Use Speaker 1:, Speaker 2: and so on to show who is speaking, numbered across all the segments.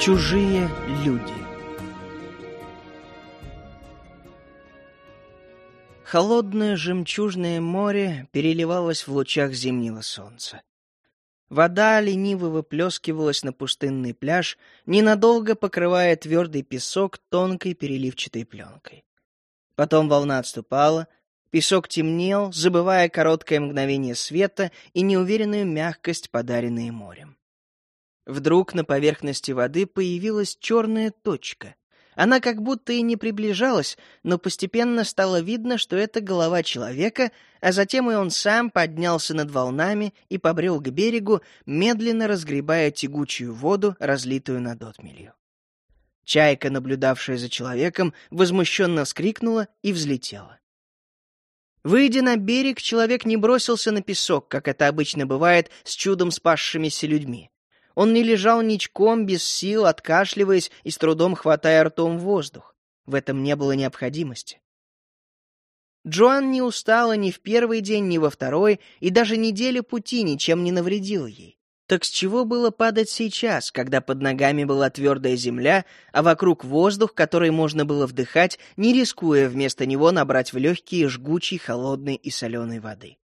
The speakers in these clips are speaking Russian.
Speaker 1: Чужие люди Холодное жемчужное море переливалось в лучах зимнего солнца. Вода лениво выплескивалась на пустынный пляж, ненадолго покрывая твердый песок тонкой переливчатой пленкой. Потом волна отступала, песок темнел, забывая короткое мгновение света и неуверенную мягкость, подаренные морем. Вдруг на поверхности воды появилась черная точка. Она как будто и не приближалась, но постепенно стало видно, что это голова человека, а затем и он сам поднялся над волнами и побрел к берегу, медленно разгребая тягучую воду, разлитую над отмелью. Чайка, наблюдавшая за человеком, возмущенно вскрикнула и взлетела. Выйдя на берег, человек не бросился на песок, как это обычно бывает с чудом спасшимися людьми. Он не лежал ничком, без сил, откашливаясь и с трудом хватая ртом воздух. В этом не было необходимости. Джоан не устала ни в первый день, ни во второй, и даже неделя пути ничем не навредила ей. Так с чего было падать сейчас, когда под ногами была твердая земля, а вокруг воздух, который можно было вдыхать, не рискуя вместо него набрать в легкие жгучей, холодной и соленой воды?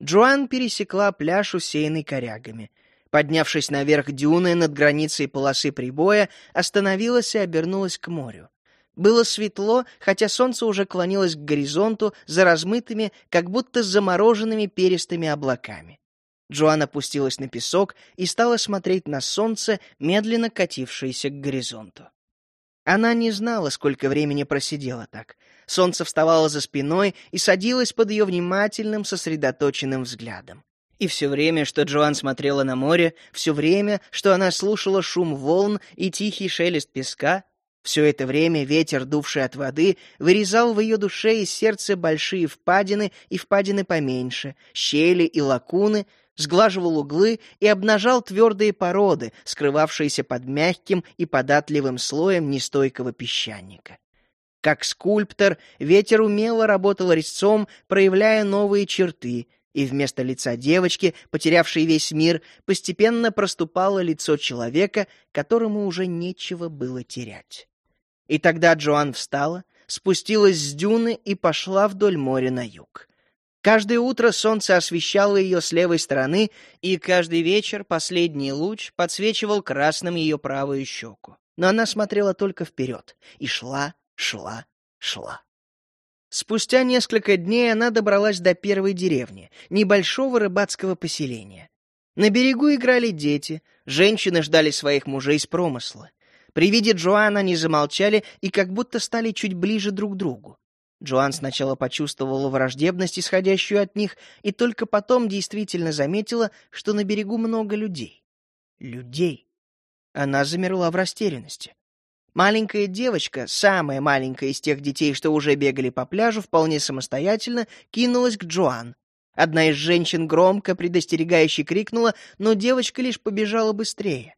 Speaker 1: Джоан пересекла пляж, усеянный корягами. Поднявшись наверх дюны над границей полосы прибоя, остановилась и обернулась к морю. Было светло, хотя солнце уже клонилось к горизонту за размытыми, как будто замороженными перистыми облаками. Джоан опустилась на песок и стала смотреть на солнце, медленно катившееся к горизонту. Она не знала, сколько времени просидела так. Солнце вставало за спиной и садилось под ее внимательным, сосредоточенным взглядом. И все время, что Джоан смотрела на море, все время, что она слушала шум волн и тихий шелест песка, все это время ветер, дувший от воды, вырезал в ее душе и сердце большие впадины и впадины поменьше, щели и лакуны, сглаживал углы и обнажал твердые породы, скрывавшиеся под мягким и податливым слоем нестойкого песчаника. Как скульптор, ветер умело работал резцом, проявляя новые черты — и вместо лица девочки, потерявшей весь мир, постепенно проступало лицо человека, которому уже нечего было терять. И тогда Джоан встала, спустилась с дюны и пошла вдоль моря на юг. Каждое утро солнце освещало ее с левой стороны, и каждый вечер последний луч подсвечивал красным ее правую щеку. Но она смотрела только вперед и шла, шла, шла. Спустя несколько дней она добралась до первой деревни, небольшого рыбацкого поселения. На берегу играли дети, женщины ждали своих мужей с промысла. При виде Джоан они замолчали и как будто стали чуть ближе друг к другу. Джоан сначала почувствовала враждебность, исходящую от них, и только потом действительно заметила, что на берегу много людей. Людей. Она замерла в растерянности. Маленькая девочка, самая маленькая из тех детей, что уже бегали по пляжу, вполне самостоятельно кинулась к Джоан. Одна из женщин громко предостерегающе крикнула, но девочка лишь побежала быстрее.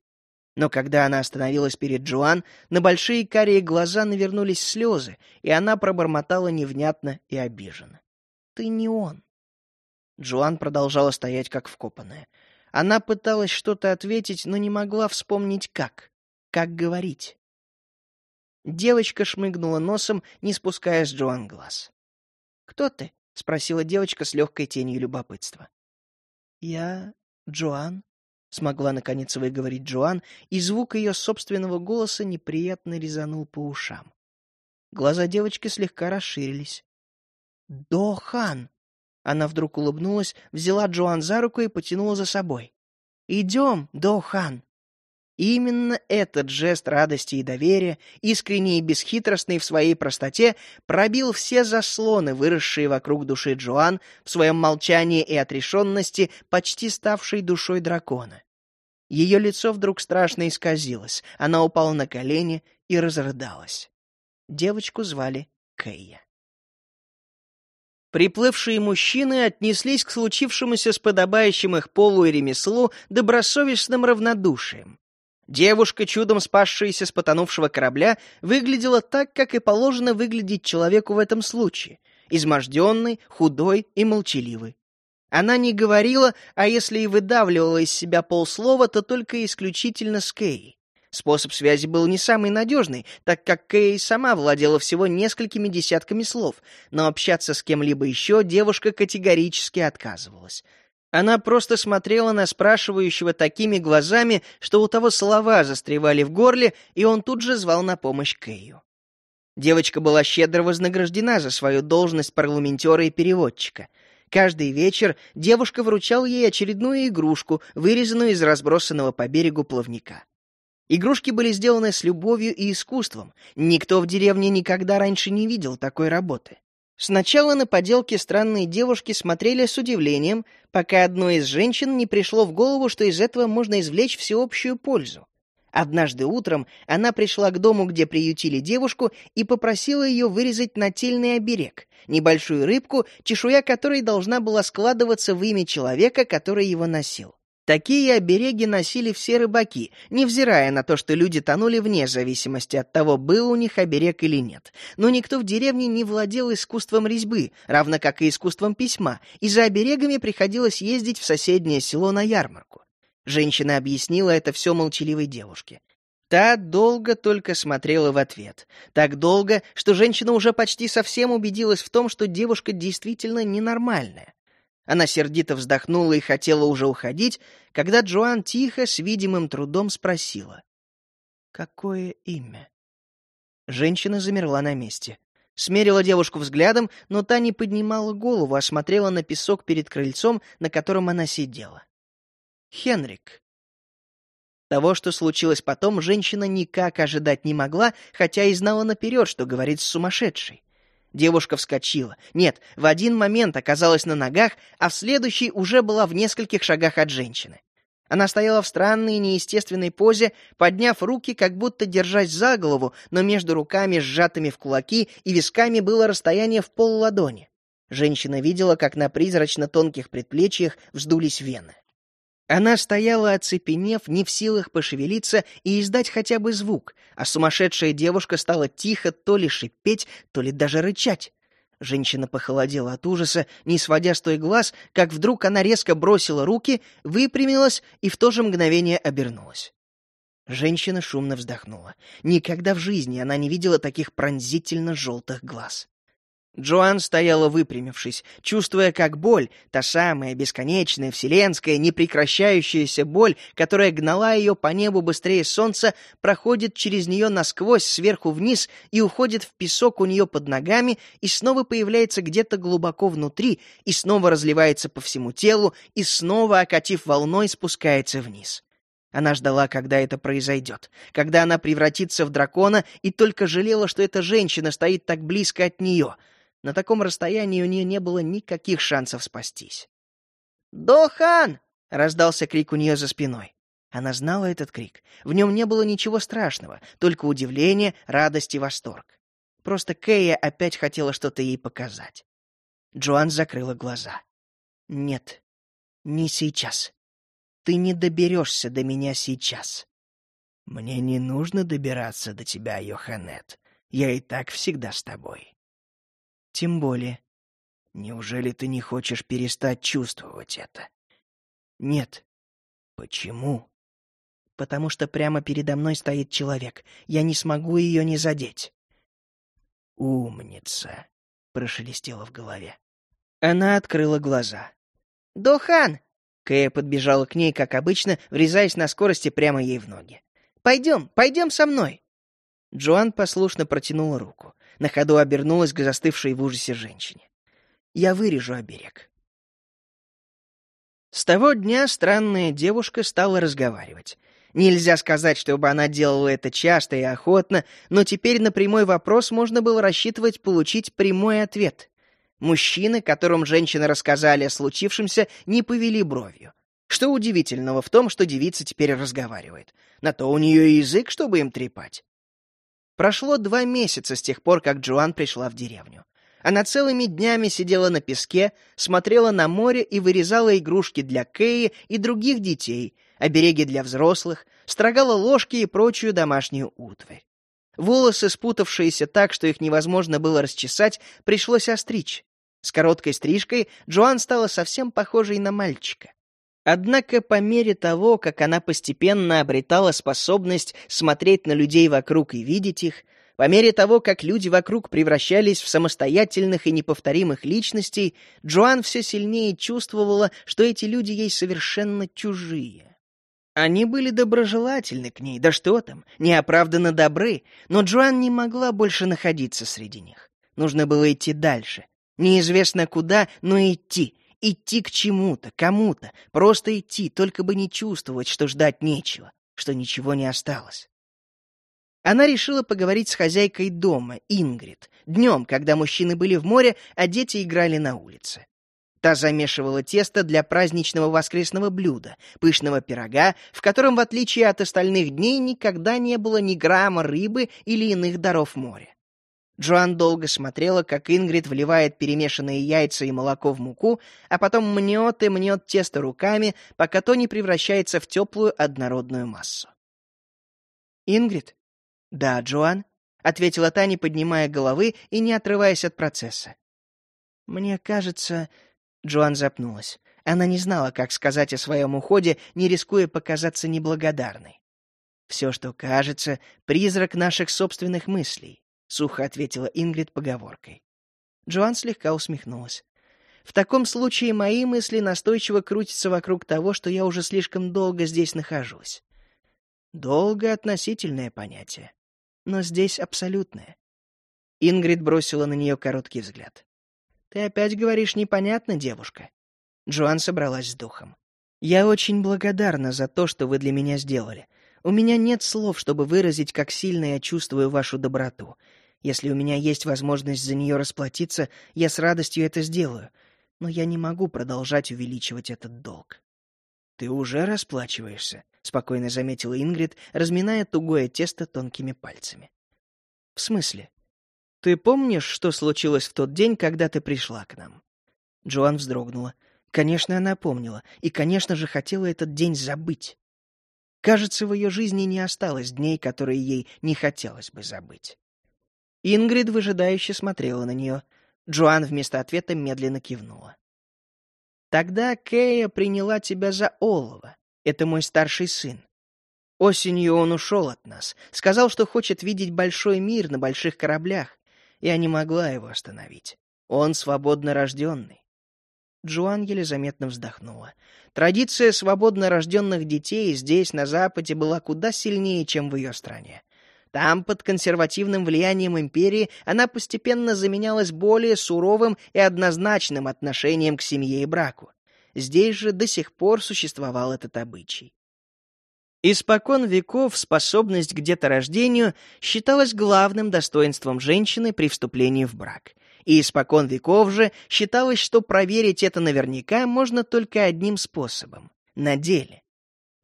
Speaker 1: Но когда она остановилась перед Джоан, на большие карие глаза навернулись слезы, и она пробормотала невнятно и обиженно. «Ты не он». Джоан продолжала стоять как вкопанная. Она пыталась что-то ответить, но не могла вспомнить как. Как говорить. Девочка шмыгнула носом, не спуская с Джоан глаз. «Кто ты?» — спросила девочка с легкой тенью любопытства. «Я Джоан», — смогла наконец выговорить Джоан, и звук ее собственного голоса неприятно резанул по ушам. Глаза девочки слегка расширились. «Дохан!» Она вдруг улыбнулась, взяла Джоан за руку и потянула за собой. «Идем, Дохан!» Именно этот жест радости и доверия, искренний и бесхитростный в своей простоте, пробил все заслоны, выросшие вокруг души Джоан в своем молчании и отрешенности, почти ставшей душой дракона. Ее лицо вдруг страшно исказилось, она упала на колени и разрыдалась. Девочку звали Кэйя. Приплывшие мужчины отнеслись к случившемуся с подобающим их полу и ремеслу добросовестным равнодушием. Девушка, чудом спасшаяся с потонувшего корабля, выглядела так, как и положено выглядеть человеку в этом случае — изможденной, худой и молчаливой. Она не говорила, а если и выдавливала из себя полслова, то только исключительно с Кэй. Способ связи был не самый надежный, так как Кэй сама владела всего несколькими десятками слов, но общаться с кем-либо еще девушка категорически отказывалась. Она просто смотрела на спрашивающего такими глазами, что у того слова застревали в горле, и он тут же звал на помощь Кэю. Девочка была щедро вознаграждена за свою должность парламентера и переводчика. Каждый вечер девушка вручала ей очередную игрушку, вырезанную из разбросанного по берегу плавника. Игрушки были сделаны с любовью и искусством. Никто в деревне никогда раньше не видел такой работы. Сначала на поделки странные девушки смотрели с удивлением, пока одной из женщин не пришло в голову, что из этого можно извлечь всеобщую пользу. Однажды утром она пришла к дому, где приютили девушку, и попросила ее вырезать нательный оберег, небольшую рыбку, чешуя которой должна была складываться в имя человека, который его носил. Такие обереги носили все рыбаки, невзирая на то, что люди тонули вне зависимости от того, был у них оберег или нет. Но никто в деревне не владел искусством резьбы, равно как и искусством письма, и за оберегами приходилось ездить в соседнее село на ярмарку. Женщина объяснила это все молчаливой девушке. Та долго только смотрела в ответ. Так долго, что женщина уже почти совсем убедилась в том, что девушка действительно ненормальная. Она сердито вздохнула и хотела уже уходить, когда Джоан тихо, с видимым трудом спросила. «Какое имя?» Женщина замерла на месте. Смерила девушку взглядом, но та не поднимала голову, а смотрела на песок перед крыльцом, на котором она сидела. «Хенрик». Того, что случилось потом, женщина никак ожидать не могла, хотя и знала наперед, что говорит с сумасшедшей. Девушка вскочила. Нет, в один момент оказалась на ногах, а в следующий уже была в нескольких шагах от женщины. Она стояла в странной неестественной позе, подняв руки, как будто держась за голову, но между руками, сжатыми в кулаки, и висками было расстояние в пол ладони. Женщина видела, как на призрачно тонких предплечьях вздулись вены. Она стояла, оцепенев, не в силах пошевелиться и издать хотя бы звук, а сумасшедшая девушка стала тихо то ли шипеть, то ли даже рычать. Женщина похолодела от ужаса, не сводя с той глаз, как вдруг она резко бросила руки, выпрямилась и в то же мгновение обернулась. Женщина шумно вздохнула. Никогда в жизни она не видела таких пронзительно желтых глаз. Джоан стояла выпрямившись, чувствуя, как боль, та самая бесконечная, вселенская, непрекращающаяся боль, которая гнала ее по небу быстрее солнца, проходит через нее насквозь, сверху вниз, и уходит в песок у нее под ногами, и снова появляется где-то глубоко внутри, и снова разливается по всему телу, и снова, окатив волной, спускается вниз. Она ждала, когда это произойдет, когда она превратится в дракона, и только жалела, что эта женщина стоит так близко от нее — на таком расстоянии у нее не было никаких шансов спастись. «Дохан!» — раздался крик у нее за спиной. Она знала этот крик. В нем не было ничего страшного, только удивление, радость и восторг. Просто Кэя опять хотела что-то ей показать. Джоан закрыла глаза. «Нет, не сейчас. Ты не доберешься до меня сейчас». «Мне не нужно добираться до тебя, Йоханет. Я и так всегда с тобой». Тем более. Неужели ты не хочешь перестать чувствовать это? Нет. Почему? Потому что прямо передо мной стоит человек. Я не смогу ее не задеть. Умница, прошелестело в голове. Она открыла глаза. «Дохан!» Кэя подбежала к ней, как обычно, врезаясь на скорости прямо ей в ноги. «Пойдем, пойдем со мной!» Джоан послушно протянула руку. На ходу обернулась к застывшей в ужасе женщине. «Я вырежу оберег». С того дня странная девушка стала разговаривать. Нельзя сказать, чтобы она делала это часто и охотно, но теперь на прямой вопрос можно было рассчитывать получить прямой ответ. Мужчины, которым женщины рассказали о случившемся, не повели бровью. Что удивительного в том, что девица теперь разговаривает? На то у нее язык, чтобы им трепать. Прошло два месяца с тех пор, как Джоан пришла в деревню. Она целыми днями сидела на песке, смотрела на море и вырезала игрушки для Кэи и других детей, обереги для взрослых, строгала ложки и прочую домашнюю утварь. Волосы, спутавшиеся так, что их невозможно было расчесать, пришлось остричь. С короткой стрижкой Джоан стала совсем похожей на мальчика. Однако по мере того, как она постепенно обретала способность смотреть на людей вокруг и видеть их, по мере того, как люди вокруг превращались в самостоятельных и неповторимых личностей, Джоан все сильнее чувствовала, что эти люди ей совершенно чужие. Они были доброжелательны к ней, да что там, неоправданно добры, но Джоан не могла больше находиться среди них. Нужно было идти дальше. Неизвестно куда, но идти. Идти к чему-то, кому-то. Просто идти, только бы не чувствовать, что ждать нечего, что ничего не осталось. Она решила поговорить с хозяйкой дома, Ингрид, днем, когда мужчины были в море, а дети играли на улице. Та замешивала тесто для праздничного воскресного блюда, пышного пирога, в котором, в отличие от остальных дней, никогда не было ни грамма рыбы или иных даров моря. Джоан долго смотрела, как Ингрид вливает перемешанные яйца и молоко в муку, а потом мнет и мнет тесто руками, пока то не превращается в теплую однородную массу. «Ингрид?» «Да, Джоан», — ответила Таня, поднимая головы и не отрываясь от процесса. «Мне кажется...» — Джоан запнулась. Она не знала, как сказать о своем уходе, не рискуя показаться неблагодарной. «Все, что кажется, — призрак наших собственных мыслей», — сухо ответила Ингрид поговоркой. Джоан слегка усмехнулась. «В таком случае мои мысли настойчиво крутятся вокруг того, что я уже слишком долго здесь нахожусь. Долго — относительное понятие но здесь абсолютное. Ингрид бросила на нее короткий взгляд. «Ты опять говоришь непонятно, девушка?» Джоан собралась с духом. «Я очень благодарна за то, что вы для меня сделали. У меня нет слов, чтобы выразить, как сильно я чувствую вашу доброту. Если у меня есть возможность за нее расплатиться, я с радостью это сделаю. Но я не могу продолжать увеличивать этот долг». «Ты уже расплачиваешься», — спокойно заметила Ингрид, разминая тугое тесто тонкими пальцами. «В смысле? Ты помнишь, что случилось в тот день, когда ты пришла к нам?» Джоан вздрогнула. Конечно, она помнила, и, конечно же, хотела этот день забыть. Кажется, в ее жизни не осталось дней, которые ей не хотелось бы забыть. Ингрид выжидающе смотрела на нее. Джоан вместо ответа медленно кивнула. Тогда Кея приняла тебя за Олова. Это мой старший сын. Осенью он ушел от нас, сказал, что хочет видеть большой мир на больших кораблях. Я не могла его остановить. Он свободно рожденный. Джоан еле заметно вздохнула. Традиция свободно рожденных детей здесь, на Западе, была куда сильнее, чем в ее стране. Там, под консервативным влиянием империи, она постепенно заменялась более суровым и однозначным отношением к семье и браку. Здесь же до сих пор существовал этот обычай. Испокон веков способность к деторождению считалась главным достоинством женщины при вступлении в брак. И испокон веков же считалось, что проверить это наверняка можно только одним способом — на деле.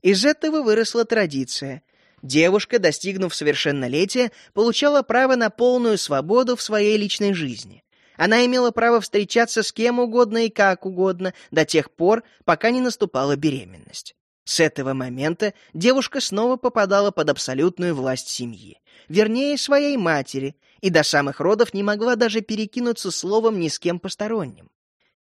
Speaker 1: Из этого выросла традиция — девушка, достигнув совершеннолетия, получала право на полную свободу в своей личной жизни. Она имела право встречаться с кем угодно и как угодно до тех пор, пока не наступала беременность. С этого момента девушка снова попадала под абсолютную власть семьи, вернее, своей матери, и до самых родов не могла даже перекинуться словом ни с кем посторонним.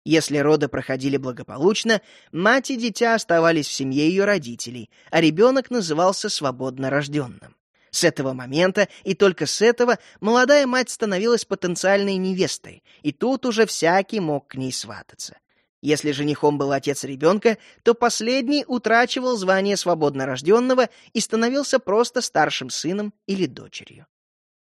Speaker 1: Если роды проходили благополучно, мать и дитя оставались в семье ее родителей, а ребенок назывался свободно рожденным. С этого момента и только с этого молодая мать становилась потенциальной невестой, и тут уже всякий мог к ней свататься. Если женихом был отец ребенка, то последний утрачивал звание свободно рожденного и становился просто старшим сыном или дочерью.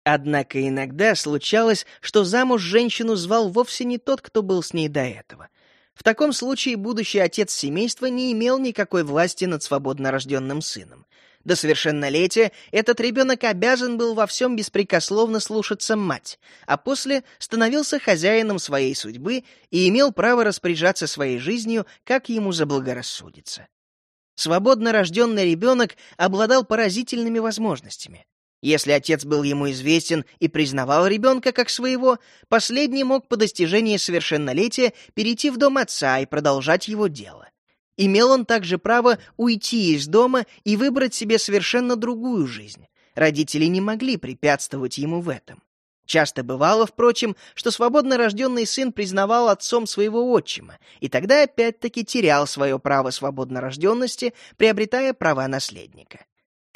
Speaker 1: Однако иногда случалось, что замуж женщину звал вовсе не тот, кто был с ней до этого. В таком случае будущий отец семейства не имел никакой власти над свободно рожденным сыном. До совершеннолетия этот ребенок обязан был во всем беспрекословно слушаться мать, а после становился хозяином своей судьбы и имел право распоряжаться своей жизнью, как ему заблагорассудится. Свободно рожденный ребенок обладал поразительными возможностями. Если отец был ему известен и признавал ребенка как своего, последний мог по достижении совершеннолетия перейти в дом отца и продолжать его дело. Имел он также право уйти из дома и выбрать себе совершенно другую жизнь. Родители не могли препятствовать ему в этом. Часто бывало, впрочем, что свободно рожденный сын признавал отцом своего отчима, и тогда опять-таки терял свое право свободнорожденности, приобретая права наследника.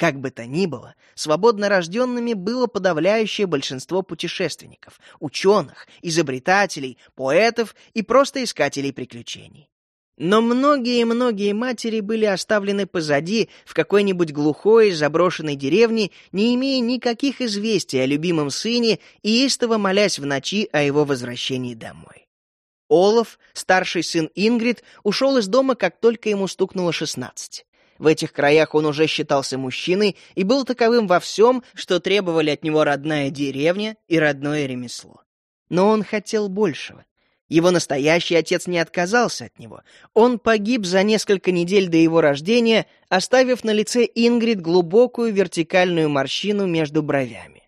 Speaker 1: Как бы то ни было, свободно рожденными было подавляющее большинство путешественников, ученых, изобретателей, поэтов и просто искателей приключений. Но многие-многие матери были оставлены позади в какой-нибудь глухой заброшенной деревне, не имея никаких известий о любимом сыне и истово молясь в ночи о его возвращении домой. Олаф, старший сын Ингрид, ушел из дома, как только ему стукнуло шестнадцать. В этих краях он уже считался мужчиной и был таковым во всем, что требовали от него родная деревня и родное ремесло. Но он хотел большего. Его настоящий отец не отказался от него. Он погиб за несколько недель до его рождения, оставив на лице Ингрид глубокую вертикальную морщину между бровями.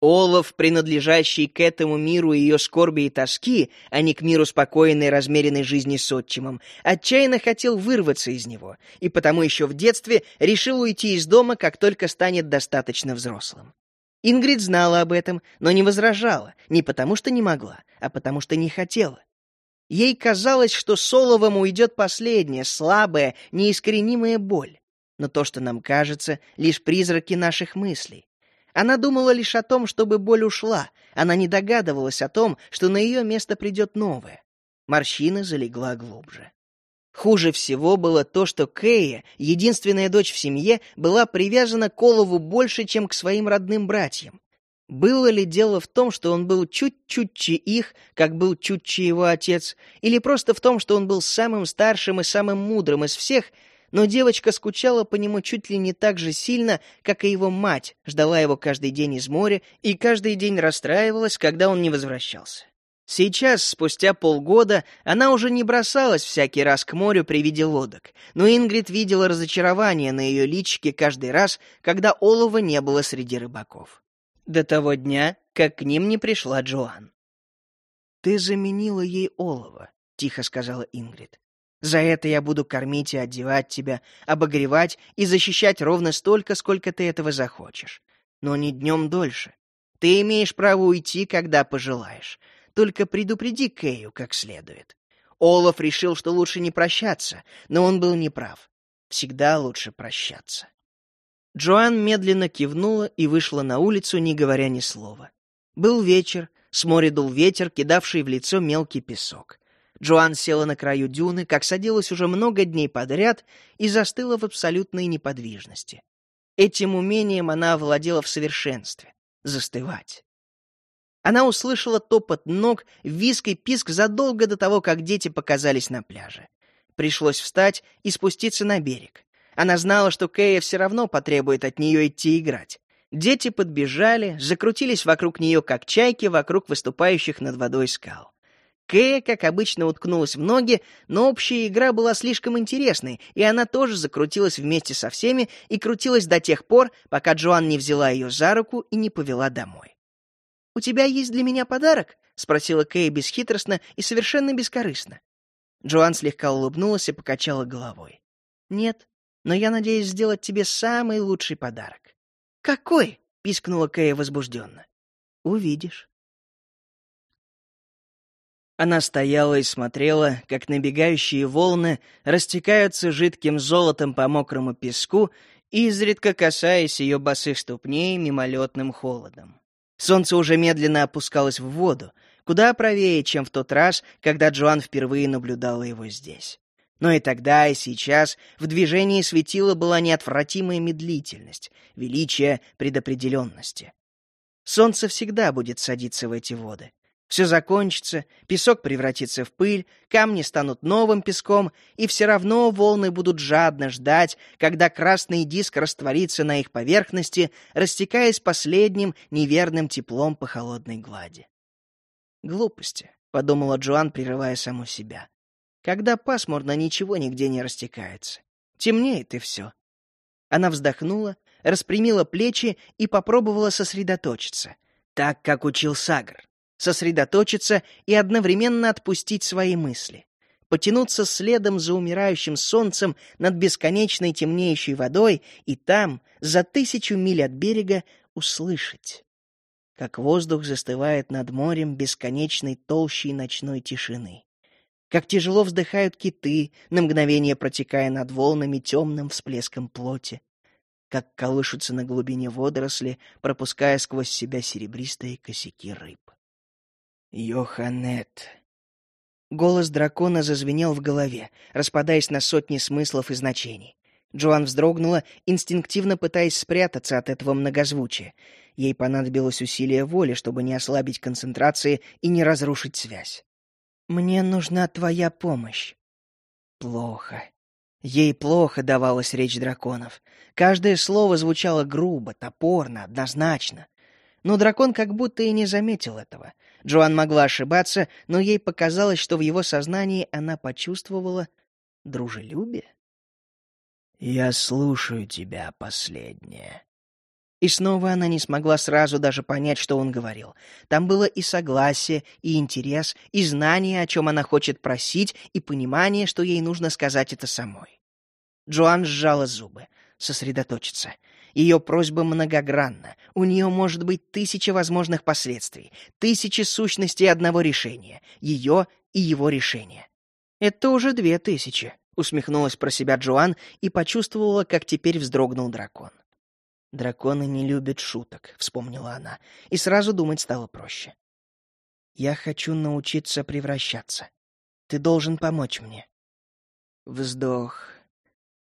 Speaker 1: Олаф, принадлежащий к этому миру ее скорби и тоски, а не к миру спокойной размеренной жизни с отчимом, отчаянно хотел вырваться из него, и потому еще в детстве решил уйти из дома, как только станет достаточно взрослым. Ингрид знала об этом, но не возражала, не потому что не могла, а потому что не хотела. Ей казалось, что Соловым уйдет последняя, слабая, неискоренимая боль. Но то, что нам кажется, лишь призраки наших мыслей. Она думала лишь о том, чтобы боль ушла. Она не догадывалась о том, что на ее место придет новое. Морщина залегла глубже. Хуже всего было то, что Кэя, единственная дочь в семье, была привязана к Олову больше, чем к своим родным братьям. Было ли дело в том, что он был чуть чутче их, как был чутче его отец, или просто в том, что он был самым старшим и самым мудрым из всех, но девочка скучала по нему чуть ли не так же сильно, как и его мать, ждала его каждый день из моря и каждый день расстраивалась, когда он не возвращался. Сейчас, спустя полгода, она уже не бросалась всякий раз к морю при виде лодок, но Ингрид видела разочарование на ее личике каждый раз, когда олова не было среди рыбаков. До того дня, как к ним не пришла Джоан. «Ты заменила ей олово», — тихо сказала Ингрид. «За это я буду кормить и одевать тебя, обогревать и защищать ровно столько, сколько ты этого захочешь. Но не днем дольше. Ты имеешь право уйти, когда пожелаешь. Только предупреди Кэю как следует. Олаф решил, что лучше не прощаться, но он был неправ. Всегда лучше прощаться. Джоан медленно кивнула и вышла на улицу, не говоря ни слова. Был вечер, с моря дул ветер, кидавший в лицо мелкий песок. Джоан села на краю дюны, как садилась уже много дней подряд, и застыла в абсолютной неподвижности. Этим умением она овладела в совершенстве — застывать. Она услышала топот ног, виск и писк задолго до того, как дети показались на пляже. Пришлось встать и спуститься на берег. Она знала, что Кэя все равно потребует от нее идти играть. Дети подбежали, закрутились вокруг нее, как чайки вокруг выступающих над водой скал. Кэя, как обычно, уткнулась в ноги, но общая игра была слишком интересной, и она тоже закрутилась вместе со всеми и крутилась до тех пор, пока Джоан не взяла ее за руку и не повела домой. «У тебя есть для меня подарок?» — спросила Кэй бесхитростно и совершенно бескорыстно. Джоан слегка улыбнулась и покачала головой. «Нет, но я надеюсь сделать тебе самый лучший подарок». «Какой?» — пискнула Кэя возбужденно. «Увидишь». Она стояла и смотрела, как набегающие волны растекаются жидким золотом по мокрому песку, изредка касаясь ее босых ступней мимолетным холодом. Солнце уже медленно опускалось в воду, куда правее, чем в тот раз, когда Джоан впервые наблюдала его здесь. Но и тогда, и сейчас в движении светила была неотвратимая медлительность, величие предопределенности. Солнце всегда будет садиться в эти воды. Все закончится, песок превратится в пыль, камни станут новым песком, и все равно волны будут жадно ждать, когда красный диск растворится на их поверхности, растекаясь последним неверным теплом по холодной глади. «Глупости», — подумала Джоан, прерывая саму себя. «Когда пасмурно, ничего нигде не растекается. Темнеет и все». Она вздохнула, распрямила плечи и попробовала сосредоточиться, так, как учил Сагр сосредоточиться и одновременно отпустить свои мысли, потянуться следом за умирающим солнцем над бесконечной темнеющей водой и там, за тысячу миль от берега, услышать. как воздух застывает над морем бесконечной толщей ночной тишины, как тяжело вздыхают киты, на мгновение протекая над волнами темным всплеском плоти, как колышутся на глубине водоросли, пропуская сквозь себя серебристые косяки рыб. Йоханет. Голос дракона зазвенел в голове, распадаясь на сотни смыслов и значений. Джоан вздрогнула, инстинктивно пытаясь спрятаться от этого многозвучия. Ей понадобилось усилие воли, чтобы не ослабить концентрации и не разрушить связь. «Мне нужна твоя помощь». Плохо. Ей плохо давалась речь драконов. Каждое слово звучало грубо, топорно, однозначно. Но дракон как будто и не заметил этого. Джоан могла ошибаться, но ей показалось, что в его сознании она почувствовала дружелюбие. «Я слушаю тебя, последнее». И снова она не смогла сразу даже понять, что он говорил. Там было и согласие, и интерес, и знание, о чем она хочет просить, и понимание, что ей нужно сказать это самой. Джоан сжала зубы. Сосредоточиться. Ее просьба многогранна. У нее может быть тысяча возможных последствий, тысячи сущностей одного решения. Ее и его решения. Это уже две тысячи усмехнулась про себя Джоан и почувствовала, как теперь вздрогнул дракон. Драконы не любят шуток, вспомнила она, и сразу думать стало проще. Я хочу научиться превращаться. Ты должен помочь мне. Вздох.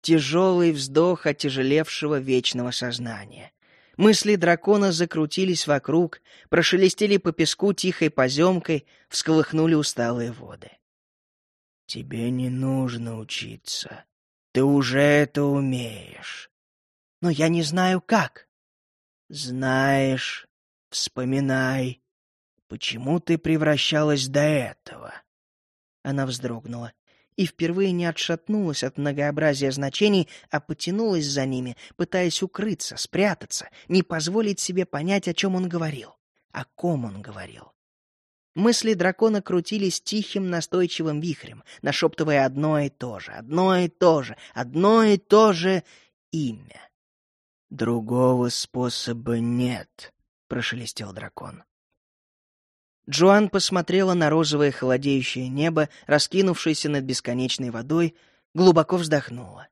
Speaker 1: Тяжелый вздох отяжелевшего вечного сознания. Мысли дракона закрутились вокруг, прошелестели по песку тихой поземкой, всколыхнули усталые воды. Тебе не нужно учиться. Ты уже это умеешь. Но я не знаю как. Знаешь, вспоминай, почему ты превращалась до этого. Она вздрогнула и впервые не отшатнулась от многообразия значений, а потянулась за ними, пытаясь укрыться, спрятаться, не позволить себе понять, о чем он говорил, о ком он говорил. Мысли дракона крутились тихим настойчивым вихрем, нашептывая одно и то же, одно и то же, одно и то же имя. «Другого способа нет», — прошелестел дракон. Джоан посмотрела на розовое холодеющее небо, раскинувшееся над бесконечной водой, глубоко вздохнула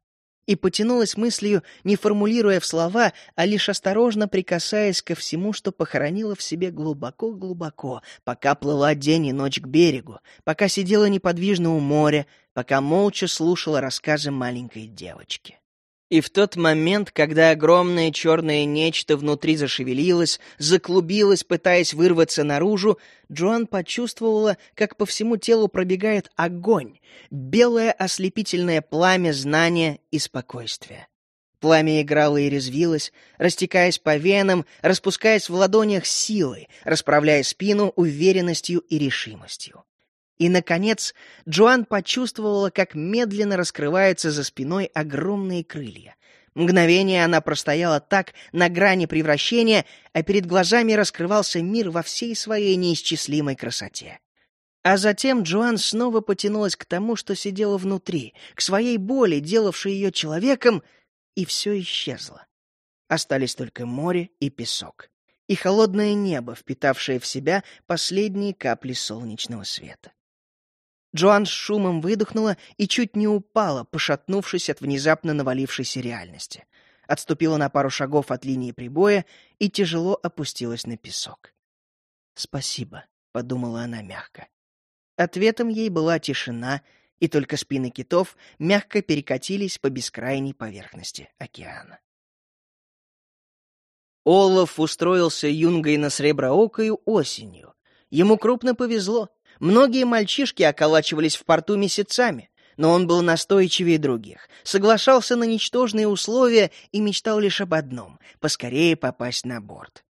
Speaker 1: и потянулась мыслью, не формулируя в слова, а лишь осторожно прикасаясь ко всему, что похоронила в себе глубоко-глубоко, пока плыла день и ночь к берегу, пока сидела неподвижно у моря, пока молча слушала рассказы маленькой девочки. И в тот момент, когда огромное черное нечто внутри зашевелилось, заклубилось, пытаясь вырваться наружу, Джоан почувствовала, как по всему телу пробегает огонь, белое ослепительное пламя знания и спокойствия. Пламя играло и резвилось, растекаясь по венам, распускаясь в ладонях силой, расправляя спину уверенностью и решимостью. И, наконец, Джоан почувствовала, как медленно раскрываются за спиной огромные крылья. Мгновение она простояла так, на грани превращения, а перед глазами раскрывался мир во всей своей неисчислимой красоте. А затем Джоан снова потянулась к тому, что сидело внутри, к своей боли, делавшей ее человеком, и все исчезло. Остались только море и песок, и холодное небо, впитавшее в себя последние капли солнечного света. Джоан с шумом выдохнула и чуть не упала, пошатнувшись от внезапно навалившейся реальности. Отступила на пару шагов от линии прибоя и тяжело опустилась на песок. «Спасибо», — подумала она мягко. Ответом ей была тишина, и только спины китов мягко перекатились по бескрайней поверхности океана. Олаф устроился юнгой на Среброокою осенью. Ему крупно повезло. Многие мальчишки околачивались в порту месяцами, но он был настойчивее других, соглашался на ничтожные условия и мечтал лишь об одном — поскорее попасть на борт.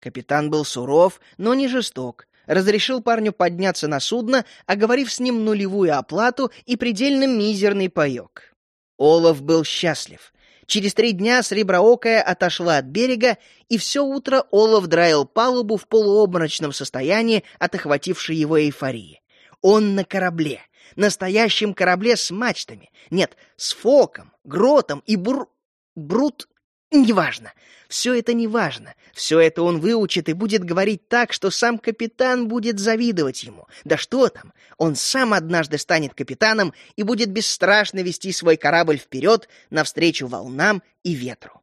Speaker 1: Капитан был суров, но не жесток, разрешил парню подняться на судно, оговорив с ним нулевую оплату и предельно мизерный паёк. Олаф был счастлив. Через три дня Среброокая отошла от берега, и все утро Олаф драил палубу в полуобморочном состоянии от охватившей его эйфории. Он на корабле, настоящем корабле с мачтами. Нет, с фоком, гротом и бур... брут... Неважно. Все это неважно. Все это он выучит и будет говорить так, что сам капитан будет завидовать ему. Да что там, он сам однажды станет капитаном и будет бесстрашно вести свой корабль вперед навстречу волнам и ветру.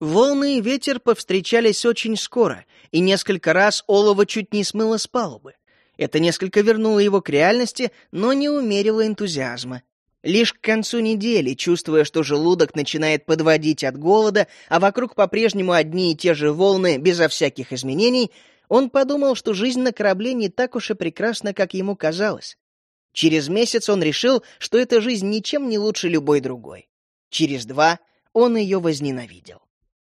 Speaker 1: Волны и ветер повстречались очень скоро, и несколько раз олово чуть не смыло с палубы. Это несколько вернуло его к реальности, но не умерило энтузиазма. Лишь к концу недели, чувствуя, что желудок начинает подводить от голода, а вокруг по-прежнему одни и те же волны безо всяких изменений, он подумал, что жизнь на корабле не так уж и прекрасна, как ему казалось. Через месяц он решил, что эта жизнь ничем не лучше любой другой. Через два он ее возненавидел.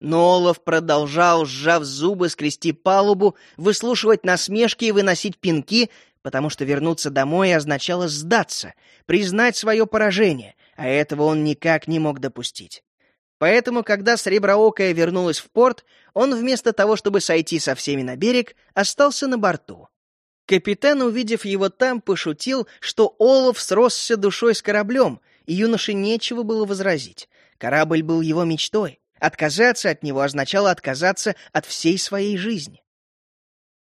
Speaker 1: Но Олаф продолжал, сжав зубы, скрести палубу, выслушивать насмешки и выносить пинки, потому что вернуться домой означало сдаться, признать свое поражение, а этого он никак не мог допустить. Поэтому, когда Среброокая вернулась в порт, он вместо того, чтобы сойти со всеми на берег, остался на борту. Капитан, увидев его там, пошутил, что Олаф сросся душой с кораблем, и юноше нечего было возразить. Корабль был его мечтой. Отказаться от него означало отказаться от всей своей жизни.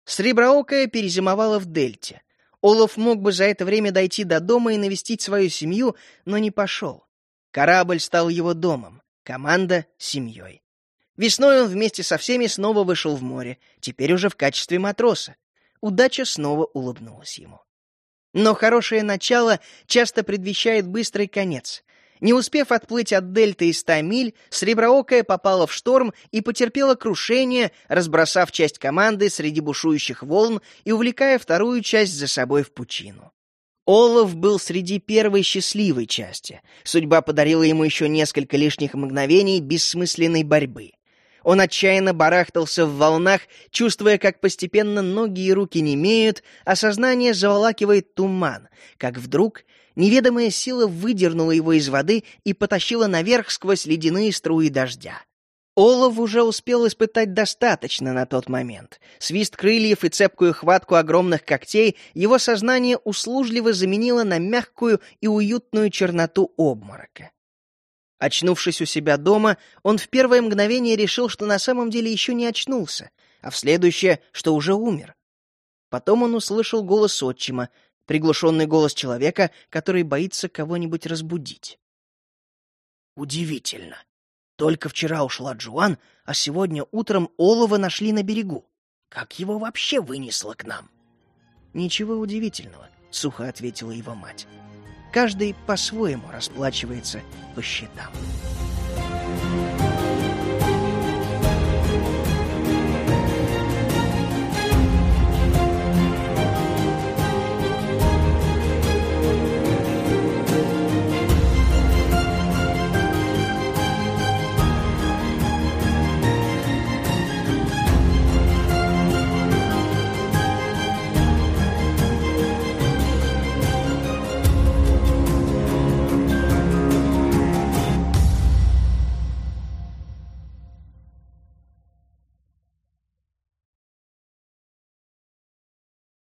Speaker 1: Среброокая перезимовала в Дельте. Олаф мог бы за это время дойти до дома и навестить свою семью, но не пошел. Корабль стал его домом, команда — семьей. Весной он вместе со всеми снова вышел в море, теперь уже в качестве матроса. Удача снова улыбнулась ему. Но хорошее начало часто предвещает быстрый конец. Не успев отплыть от дельты и ста миль, Среброокая попала в шторм и потерпела крушение, разбросав часть команды среди бушующих волн и увлекая вторую часть за собой в пучину. Олаф был среди первой счастливой части. Судьба подарила ему еще несколько лишних мгновений бессмысленной борьбы. Он отчаянно барахтался в волнах, чувствуя, как постепенно ноги и руки немеют, а сознание заволакивает туман, как вдруг неведомая сила выдернула его из воды и потащила наверх сквозь ледяные струи дождя. Олов уже успел испытать достаточно на тот момент. Свист крыльев и цепкую хватку огромных когтей его сознание услужливо заменило на мягкую и уютную черноту обморока. Очнувшись у себя дома, он в первое мгновение решил, что на самом деле еще не очнулся, а в следующее, что уже умер. Потом он услышал голос отчима, приглушенный голос человека, который боится кого-нибудь разбудить. Удивительно. Только вчера ушла Джуан, а сегодня утром олова нашли на берегу. Как его вообще вынесло к нам? Ничего удивительного, сухо ответила его мать. Каждый по-своему расплачивается по счетам.